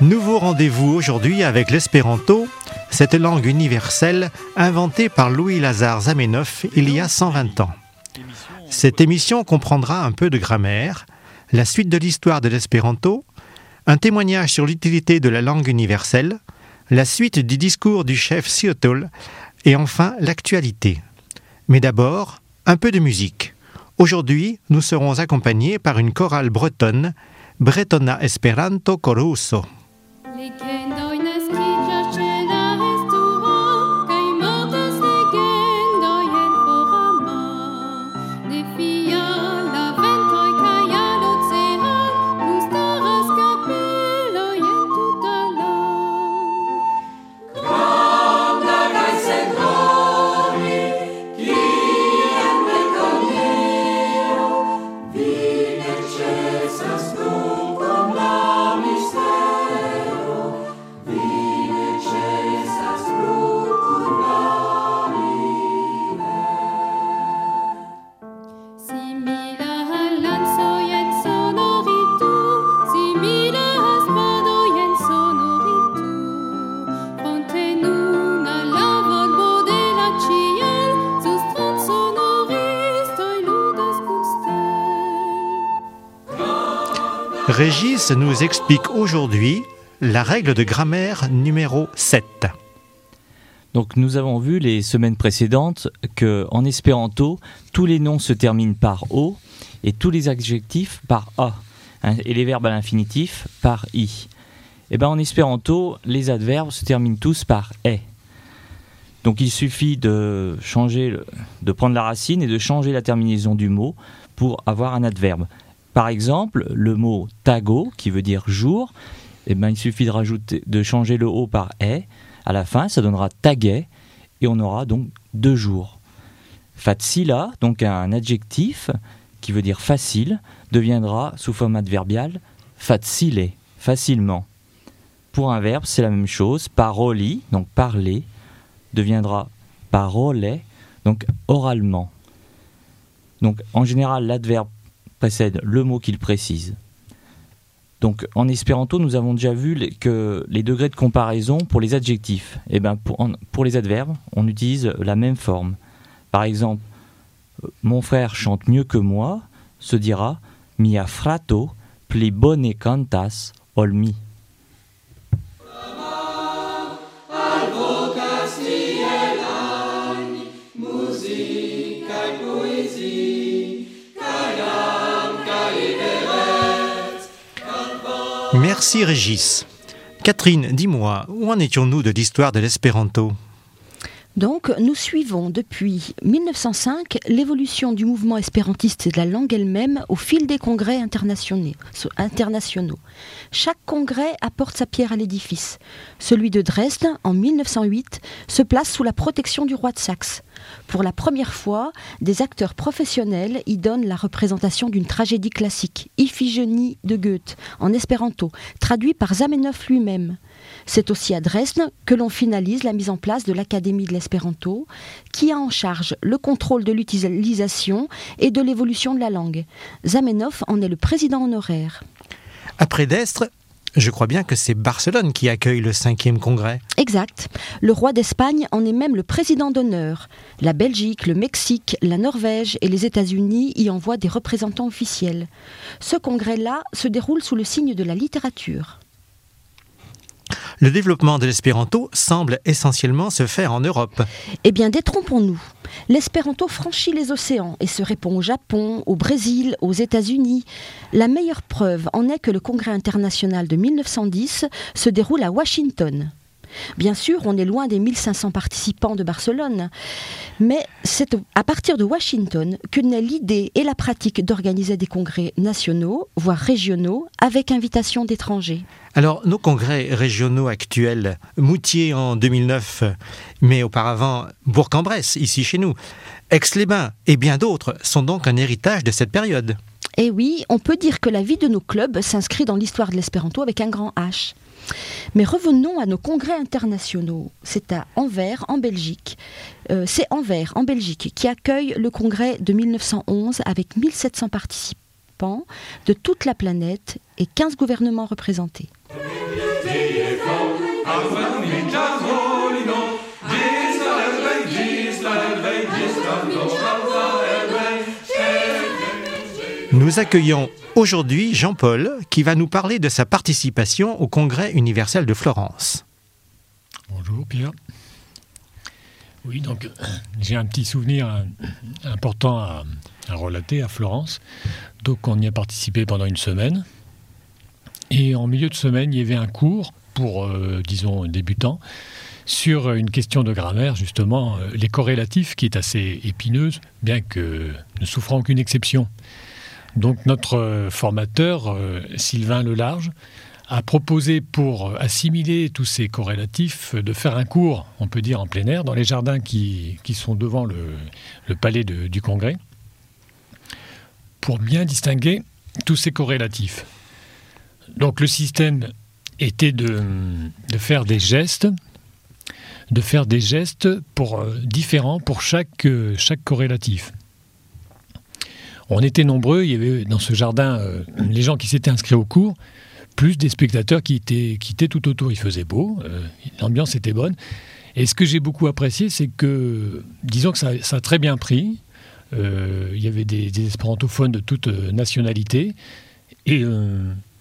rendez-vous aujourd'hui avec l'espéranto, cette langue universelle inventée par Louis-Lazare Zamenhof il y a 120 ans. Cette émission comprendra un peu de grammaire, la suite de l'histoire de l'espéranto, un témoignage sur l'utilité de la langue universelle, la suite du discours du chef Siotol et enfin l'actualité. Mais d'abord, un peu de musique. Aujourd'hui, nous serons accompagnés par une chorale bretonne, Bretona Esperanto Coruso. Régis nous explique aujourd'hui la règle de grammaire numéro 7. Donc nous avons vu les semaines précédentes que en espéranto, tous les noms se terminent par o et tous les adjectifs par a hein, et les verbes à l'infinitif par i. Et eh ben en espéranto, les adverbes se terminent tous par e. Donc il suffit de changer de prendre la racine et de changer la terminaison du mot pour avoir un adverbe. Par exemple, le mot tago, qui veut dire jour, eh ben, il suffit de, changer le O par e. À la fin, ça donnera taguet, et on aura donc deux jours. Fatsila, donc un adjectif qui veut dire facile, deviendra sous forme adverbiale fatsile, facilement. Pour un verbe, c'est la même chose. Paroli, donc parler, deviendra parole, donc oralement. Donc en général, l'adverbe précède le mot qu'il précise. Donc en espéranto, nous avons déjà vu que les degrés de comparaison pour les adjectifs, et eh ben pour, les adverbes, on utilise la même forme. Par exemple, euh, mon frère chante mieux que moi se dira mia frato pli bone cantas olmi. Merci Régis. Catherine, dis-moi, où en étions-nous de l'histoire de l'espéranto? Donc, nous suivons depuis 1905 l'évolution du mouvement espérantiste et de la langue elle-même au fil des congrès internationaux. Chaque congrès apporte sa pierre à l'édifice. Celui de Dresde, en 1908, se place sous la protection du roi de Saxe. Pour la première fois, des acteurs professionnels y donnent la représentation d'une tragédie classique, Iphigénie de Goethe, en espéranto, traduit par Zamenhof lui-même. C'est aussi à Dresde que l'on finalise la mise en place de l'Académie de l'espéranto, qui a en charge le contrôle de l'utilisation et de l'évolution de la langue. Zamenhof en est le président honoraire. Après je crois bien que c'est Barcelone qui accueille le cinquième congrès. Exact. Le roi d'Espagne en est même le président d'honneur. La Belgique, le Mexique, la Norvège et les États-Unis y envoient des représentants officiels. Ce congrès-là se déroule sous le signe de la littérature. Le développement de l'espéranto semble essentiellement se faire en Europe. Eh bien, détrompons-nous. L'espéranto franchit les océans et se répand au Japon, au Brésil, aux États-Unis. La meilleure preuve en est que le Congrès international de 1910 se déroule à Washington. Bien sûr, on est loin des 1500 participants de Barcelone, mais c'est à partir de Washington que naît l'idée et la pratique d'organiser des congrès nationaux, voire régionaux, avec invitation d'étrangers. Alors, nos congrès régionaux actuels, Moutier en 2009, mais auparavant Bourg-en-Bresse, ici chez nous, Aix-les-Bains et bien d'autres sont donc un héritage de cette période. Eh oui, on peut dire que la vie de nos clubs s'inscrit dans l'histoire de l'espéranto avec un grand H. Mais revenons à nos congrès internationaux. C'est à Anvers, en Belgique. Euh, c'est Anvers, en Belgique, qui accueille le congrès de 1911 avec 1700 participants de toute la planète et 15 gouvernements représentés. Nous accueillons aujourd'hui Jean-Paul qui va nous parler de sa participation au Congrès universel de Florence. Bonjour Pierre. Oui, donc j'ai un petit souvenir important à, relater à Florence. Donc on y a participé pendant une semaine. Et en milieu de semaine, il y avait un cours pour, euh, disons, débutants sur une question de grammaire, justement, euh, les corrélatifs, qui est assez épineuse, bien que ne souffrant aucune exception. Donc notre formateur, Sylvain Lelarge, a proposé pour assimiler tous ces corrélatifs de faire un cours, on peut dire en plein air, dans les jardins qui, sont devant le, palais du Congrès, pour bien distinguer tous ces corrélatifs. Donc le système était de, faire des gestes, de faire des gestes pour, euh, différents pour euh, chaque corrélatif. On était nombreux, il y avait dans ce jardin euh, les gens qui s'étaient inscrits au cours, plus des spectateurs qui étaient, tout autour. Il faisait beau, euh, l'ambiance était bonne. Et ce que j'ai beaucoup apprécié, c'est que, disons que ça, a très bien pris. Euh, il y avait des, espérantophones de toute nationalité. Et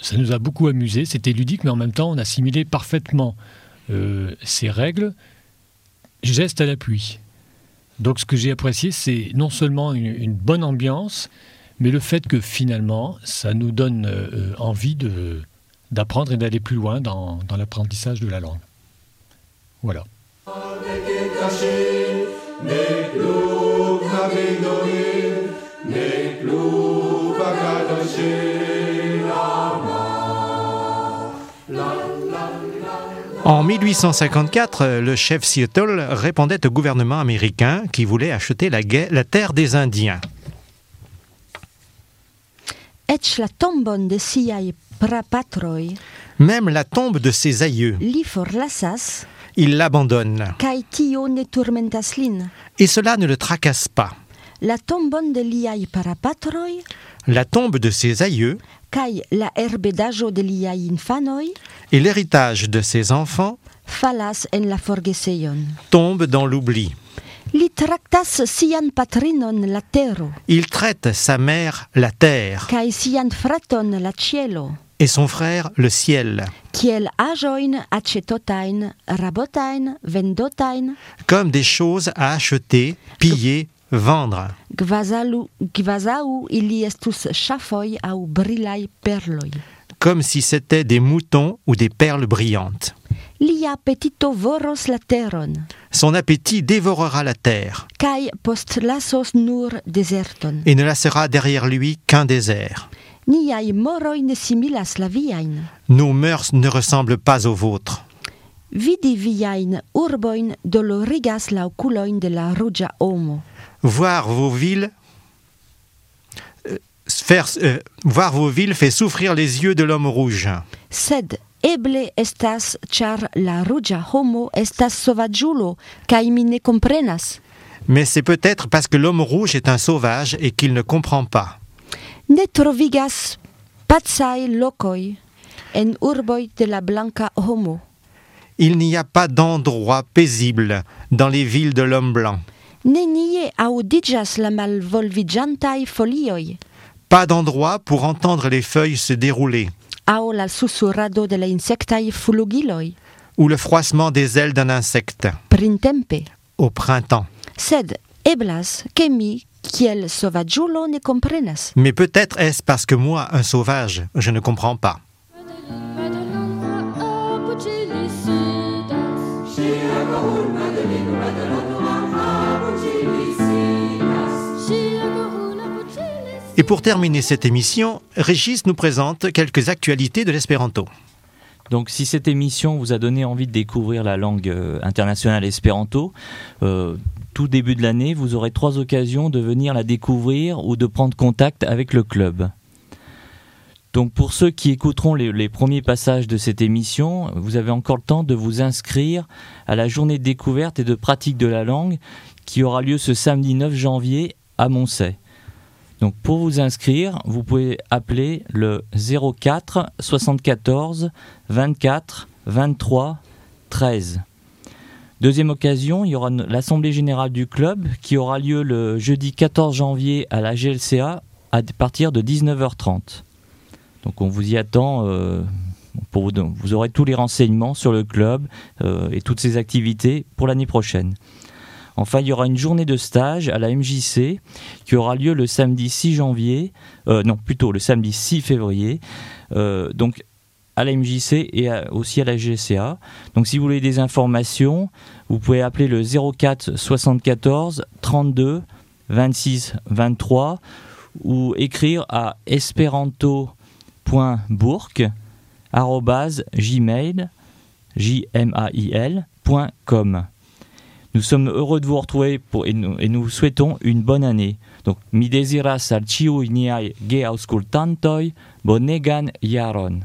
ça nous a beaucoup amusé. C'était ludique, mais en même temps, on assimilait parfaitement ces règles, geste à l'appui. Donc ce que j'ai apprécié, c'est non seulement une, bonne ambiance, mais le fait que finalement, ça nous donne envie de, d'apprendre et d'aller plus loin dans l'apprentissage de la langue. Voilà. En 1854, le chef Seattle répondait au gouvernement américain qui voulait acheter la, la terre des Indiens. la tombon de même la tombe de ses aïeux. Il l'abandonne. Et cela ne le tracasse pas. De. La tombe de ses aïeux. La herbedajo de liai infanoi? Et l'héritage de ses enfants? Falas en la forgeseion. Tombe dans l'oubli. Li tractas sian patrinon la terro. Il traite sa mère la terre. Kai sian fraton la cielo et son frère le ciel. Comme des choses à acheter, piller, vendre. Comme si c'était des moutons ou des perles brillantes. Son appétit dévorera la terre. Et ne laissera derrière lui qu'un désert. Nos mœurs ne ressemblent pas aux vôtres. Voir vos villes euh, faire, euh, voir vos villes fait souffrir les yeux de l'homme rouge. Sed eble estas char la ruĝa homo estas sovaĝulo kaj mi ne comprenas. Mais c'est peut-être parce que l'homme rouge est un sauvage et qu'il ne comprend pas ne trovigas pacai lokoi en urboi de la blanca homo. Il n'y a pas d'endroit paisible dans les villes de l'homme blanc. Nenie audigas la malvolvigiantai folioi. Pas d'endroit pour entendre les feuilles se dérouler. La susurrado de la insectai fulugiloi. Ou le froissement des ailes d'un insecte. Printempe. Au printemps. Sed eblas que mi Kiel sauvagiulo ne comprenas. Mais peut-être est-ce parce que moi, un sauvage, je ne comprends pas. Et pour terminer cette émission, Régis nous présente quelques actualités de l'espéranto. Donc si cette émission vous a donné envie de découvrir la langue euh, internationale espéranto, euh, tout début de l'année, vous aurez trois occasions de venir la découvrir ou de prendre contact avec le club. Donc pour ceux qui écouteront les, premiers passages de cette émission, vous avez encore le temps de vous inscrire à la journée de découverte et de pratique de la langue qui aura lieu ce samedi 9 janvier à Moncey. Donc pour vous inscrire, vous pouvez appeler le 04 74 24 23 13. Deuxième occasion, il y aura l'Assemblée générale du club qui aura lieu le jeudi 14 janvier à la GLCA à partir de 19h30. Donc on vous y attend. Euh, vous aurez tous les renseignements sur le club euh, et toutes ses activités pour l'année prochaine. Enfin, il y aura une journée de stage à la MJC qui aura lieu le samedi 6 janvier, euh, non plutôt le samedi 6 février, donc à la MJC et aussi à la GCA. Donc si vous voulez des informations, vous pouvez appeler le 04 74 32 26 23 ou écrire à esperanto.bourg@gmail.com. Nous sommes heureux de vous retrouver pour, et, nous, et nous souhaitons une bonne année. Donc, mi desiras al ciui niai ge auscultantoi bonegan jaron.